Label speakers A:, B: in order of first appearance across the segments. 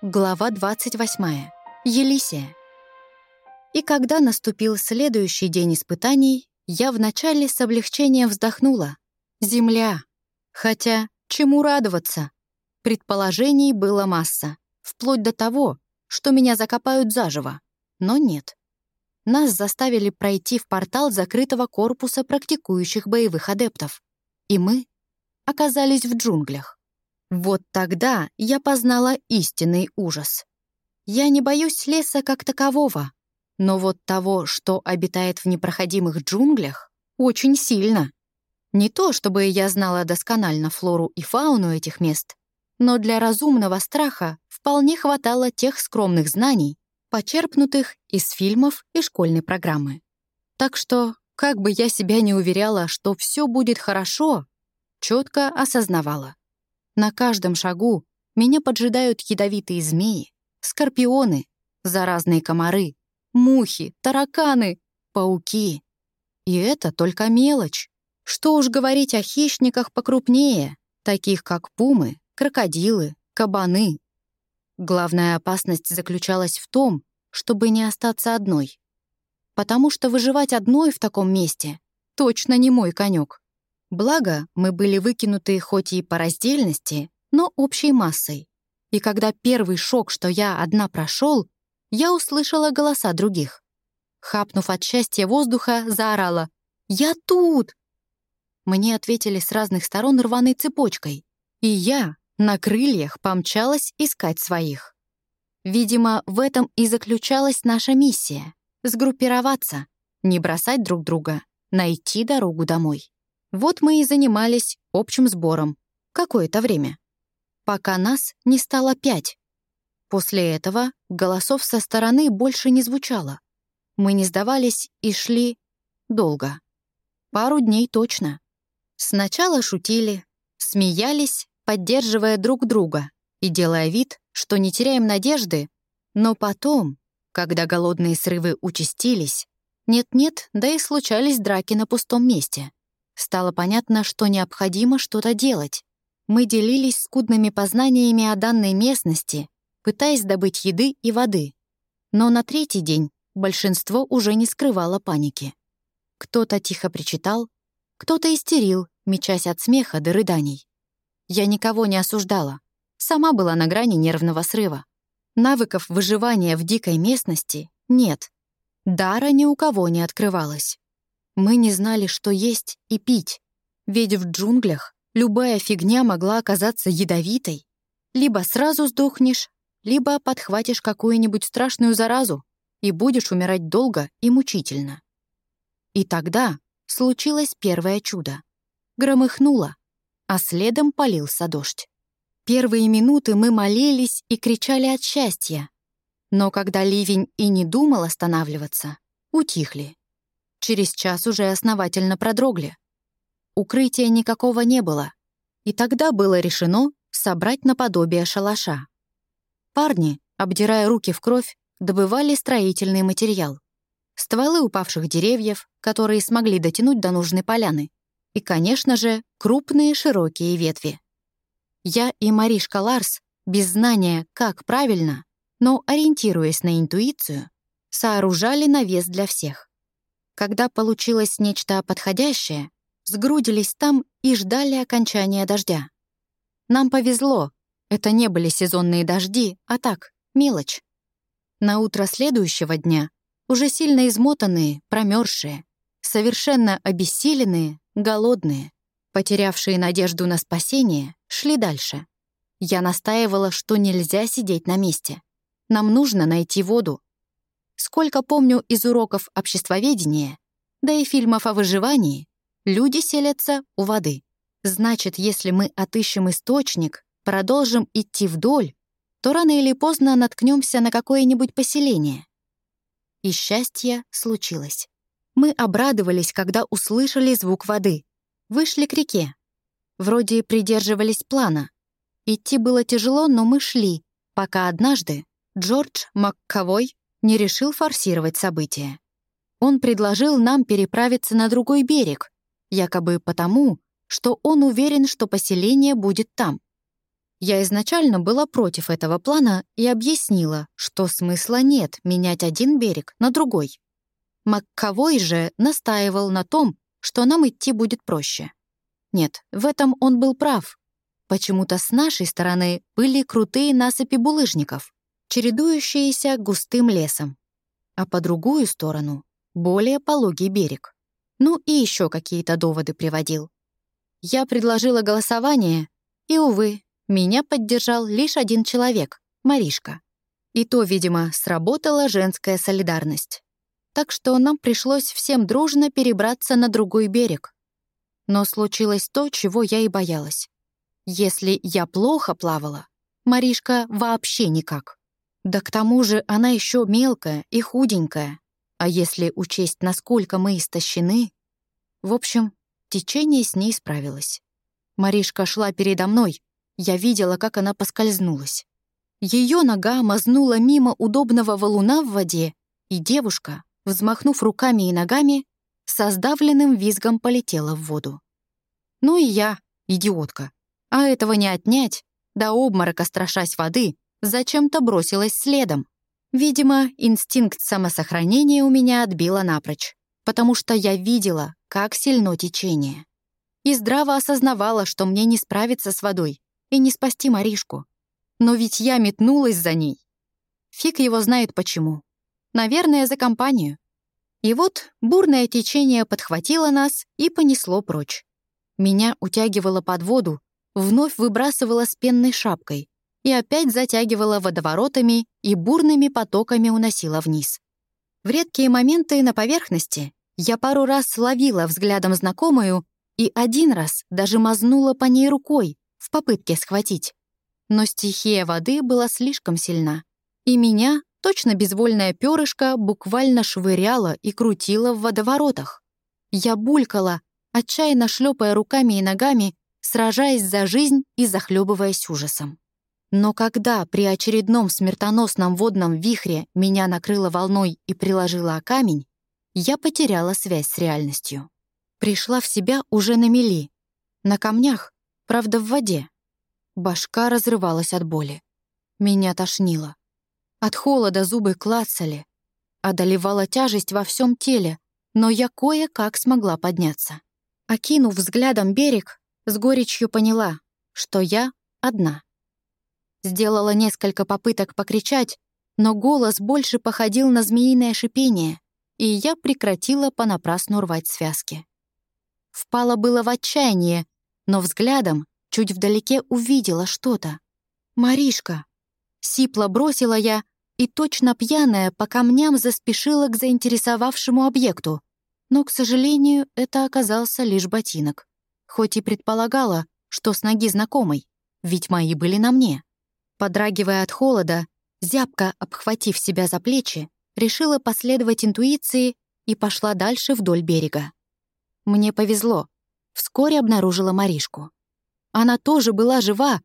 A: Глава 28. Елисия. И когда наступил следующий день испытаний, я вначале с облегчением вздохнула. Земля. Хотя, чему радоваться? Предположений было масса, вплоть до того, что меня закопают заживо. Но нет. Нас заставили пройти в портал закрытого корпуса практикующих боевых адептов. И мы оказались в джунглях. Вот тогда я познала истинный ужас. Я не боюсь леса как такового, но вот того, что обитает в непроходимых джунглях, очень сильно. Не то, чтобы я знала досконально флору и фауну этих мест, но для разумного страха вполне хватало тех скромных знаний, почерпнутых из фильмов и школьной программы. Так что, как бы я себя не уверяла, что все будет хорошо, четко осознавала. На каждом шагу меня поджидают ядовитые змеи, скорпионы, заразные комары, мухи, тараканы, пауки. И это только мелочь. Что уж говорить о хищниках покрупнее, таких как пумы, крокодилы, кабаны. Главная опасность заключалась в том, чтобы не остаться одной. Потому что выживать одной в таком месте точно не мой конек. Благо, мы были выкинуты хоть и по раздельности, но общей массой. И когда первый шок, что я одна прошел, я услышала голоса других. Хапнув от счастья воздуха, заорала «Я тут!». Мне ответили с разных сторон рваной цепочкой, и я на крыльях помчалась искать своих. Видимо, в этом и заключалась наша миссия — сгруппироваться, не бросать друг друга, найти дорогу домой. Вот мы и занимались общим сбором какое-то время, пока нас не стало пять. После этого голосов со стороны больше не звучало. Мы не сдавались и шли долго. Пару дней точно. Сначала шутили, смеялись, поддерживая друг друга и делая вид, что не теряем надежды, но потом, когда голодные срывы участились, нет-нет, да и случались драки на пустом месте. Стало понятно, что необходимо что-то делать. Мы делились скудными познаниями о данной местности, пытаясь добыть еды и воды. Но на третий день большинство уже не скрывало паники. Кто-то тихо причитал, кто-то истерил, мечась от смеха до рыданий. Я никого не осуждала. Сама была на грани нервного срыва. Навыков выживания в дикой местности нет. Дара ни у кого не открывалась. Мы не знали, что есть и пить, ведь в джунглях любая фигня могла оказаться ядовитой. Либо сразу сдохнешь, либо подхватишь какую-нибудь страшную заразу и будешь умирать долго и мучительно. И тогда случилось первое чудо. Громыхнуло, а следом полился дождь. Первые минуты мы молились и кричали от счастья. Но когда ливень и не думал останавливаться, утихли. Через час уже основательно продрогли. Укрытия никакого не было, и тогда было решено собрать наподобие шалаша. Парни, обдирая руки в кровь, добывали строительный материал. Стволы упавших деревьев, которые смогли дотянуть до нужной поляны. И, конечно же, крупные широкие ветви. Я и Маришка Ларс, без знания, как правильно, но ориентируясь на интуицию, сооружали навес для всех. Когда получилось нечто подходящее, сгрудились там и ждали окончания дождя. Нам повезло, это не были сезонные дожди, а так, мелочь. На утро следующего дня, уже сильно измотанные, промерзшие, совершенно обессиленные, голодные, потерявшие надежду на спасение, шли дальше. Я настаивала, что нельзя сидеть на месте. Нам нужно найти воду, Сколько помню из уроков обществоведения, да и фильмов о выживании, люди селятся у воды. Значит, если мы отыщем источник, продолжим идти вдоль, то рано или поздно наткнемся на какое-нибудь поселение. И счастье случилось. Мы обрадовались, когда услышали звук воды. Вышли к реке. Вроде придерживались плана. Идти было тяжело, но мы шли, пока однажды Джордж Макковой не решил форсировать события. Он предложил нам переправиться на другой берег, якобы потому, что он уверен, что поселение будет там. Я изначально была против этого плана и объяснила, что смысла нет менять один берег на другой. Макковой же настаивал на том, что нам идти будет проще. Нет, в этом он был прав. Почему-то с нашей стороны были крутые насыпи булыжников, чередующиеся густым лесом, а по другую сторону — более пологий берег. Ну и еще какие-то доводы приводил. Я предложила голосование, и, увы, меня поддержал лишь один человек — Маришка. И то, видимо, сработала женская солидарность. Так что нам пришлось всем дружно перебраться на другой берег. Но случилось то, чего я и боялась. Если я плохо плавала, Маришка вообще никак. Да к тому же она еще мелкая и худенькая. А если учесть, насколько мы истощены... В общем, течение с ней справилось. Маришка шла передо мной, я видела, как она поскользнулась. Ее нога мазнула мимо удобного валуна в воде, и девушка, взмахнув руками и ногами, со сдавленным визгом полетела в воду. Ну и я, идиотка. А этого не отнять, до обморока страшась воды, зачем-то бросилась следом. Видимо, инстинкт самосохранения у меня отбила напрочь, потому что я видела, как сильно течение. И здраво осознавала, что мне не справиться с водой, и не спасти Маришку. Но ведь я метнулась за ней. Фиг его знает почему. Наверное, за компанию. И вот бурное течение подхватило нас и понесло прочь. Меня утягивало под воду, вновь выбрасывало с пенной шапкой и опять затягивало водоворотами и бурными потоками уносило вниз. В редкие моменты на поверхности я пару раз ловила взглядом знакомую и один раз даже мазнула по ней рукой, в попытке схватить. Но стихия воды была слишком сильна, и меня, точно безвольная перышко, буквально швыряла и крутила в водоворотах. Я булькала, отчаянно шлепая руками и ногами, сражаясь за жизнь и захлебываясь ужасом. Но когда при очередном смертоносном водном вихре меня накрыло волной и приложила о камень, я потеряла связь с реальностью. Пришла в себя уже на мели. На камнях Правда, в воде. Башка разрывалась от боли. Меня тошнило. От холода зубы клацали. Одолевала тяжесть во всем теле, но я кое-как смогла подняться. Окинув взглядом берег, с горечью поняла, что я одна. Сделала несколько попыток покричать, но голос больше походил на змеиное шипение, и я прекратила понапрасну рвать связки. Впала было в отчаяние, но взглядом чуть вдалеке увидела что-то. «Маришка!» Сипло бросила я и точно пьяная по камням заспешила к заинтересовавшему объекту. Но, к сожалению, это оказался лишь ботинок. Хоть и предполагала, что с ноги знакомой, ведь мои были на мне. Подрагивая от холода, зябко обхватив себя за плечи, решила последовать интуиции и пошла дальше вдоль берега. Мне повезло вскоре обнаружила Маришку. Она тоже была жива,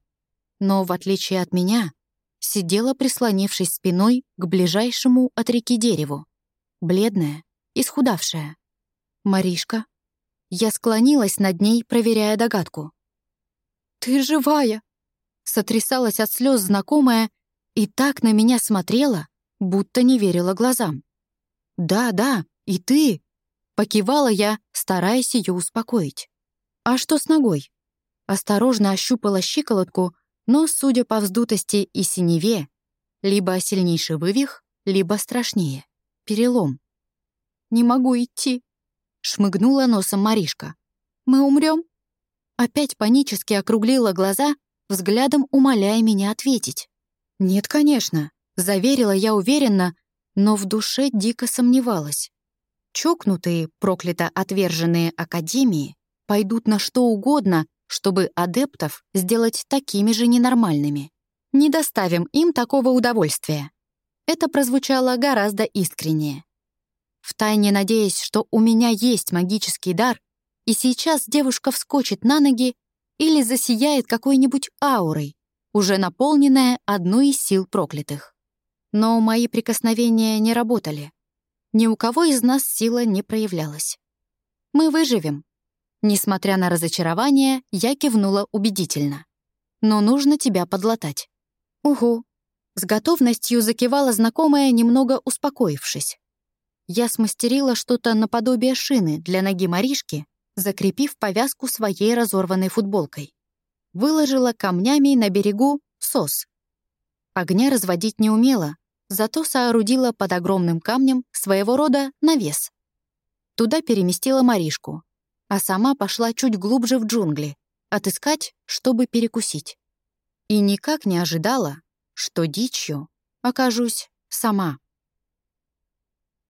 A: но, в отличие от меня, сидела, прислонившись спиной к ближайшему от реки дереву, бледная, исхудавшая. «Маришка?» Я склонилась над ней, проверяя догадку. «Ты живая!» Сотрясалась от слез знакомая и так на меня смотрела, будто не верила глазам. «Да, да, и ты!» Покивала я, стараясь ее успокоить. «А что с ногой?» Осторожно ощупала щиколотку, но, судя по вздутости и синеве, либо сильнейший вывих, либо страшнее — перелом. «Не могу идти», — шмыгнула носом Маришка. «Мы умрем?» Опять панически округлила глаза, взглядом умоляя меня ответить. «Нет, конечно», — заверила я уверенно, но в душе дико сомневалась. Чокнутые, проклято отверженные академии пойдут на что угодно, чтобы адептов сделать такими же ненормальными. Не доставим им такого удовольствия. Это прозвучало гораздо искреннее. Втайне надеясь, что у меня есть магический дар, и сейчас девушка вскочит на ноги или засияет какой-нибудь аурой, уже наполненная одной из сил проклятых. Но мои прикосновения не работали. Ни у кого из нас сила не проявлялась. Мы выживем, Несмотря на разочарование, я кивнула убедительно. но нужно тебя подлатать». «Угу». С готовностью закивала знакомая, немного успокоившись. Я смастерила что-то наподобие шины для ноги Маришки, закрепив повязку своей разорванной футболкой. Выложила камнями на берегу сос. Огня разводить не умела, зато соорудила под огромным камнем своего рода навес. Туда переместила Маришку, а сама пошла чуть глубже в джунгли, отыскать, чтобы перекусить. И никак не ожидала, что дичью окажусь сама.